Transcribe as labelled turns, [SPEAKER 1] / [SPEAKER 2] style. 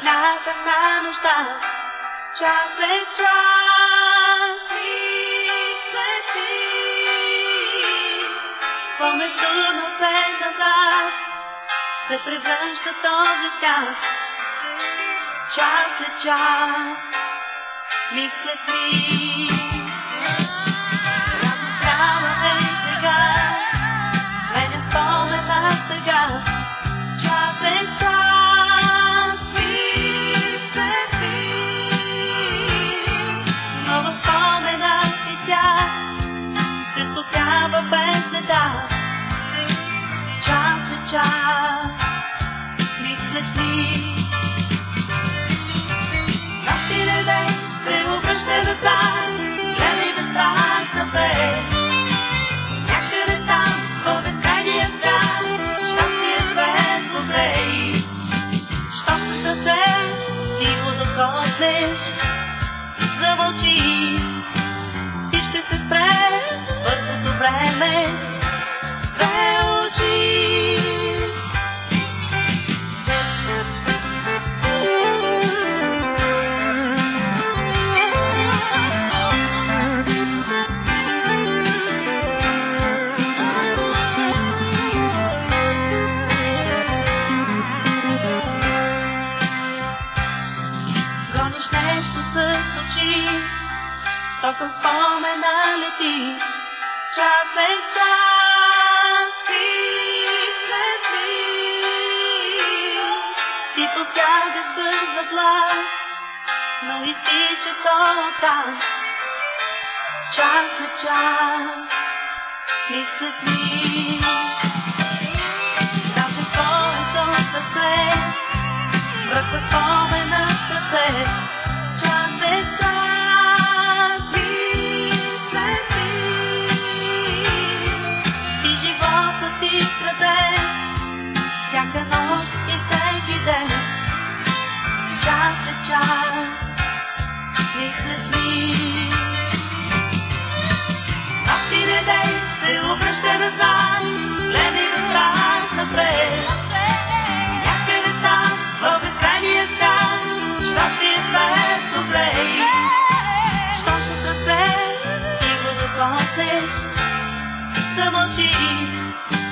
[SPEAKER 1] тъмнината на нощта, час след час ти. Спомето на след назад се превръща този свят, час след час мисля ти. Разостава час то към спомена лети. Час след час мисля ти. Ти посягаш бърза глас, но изтича то там. Час след час мисля ти. защото ти краде всяка нощ и всеки ден. Час е час. Thank you.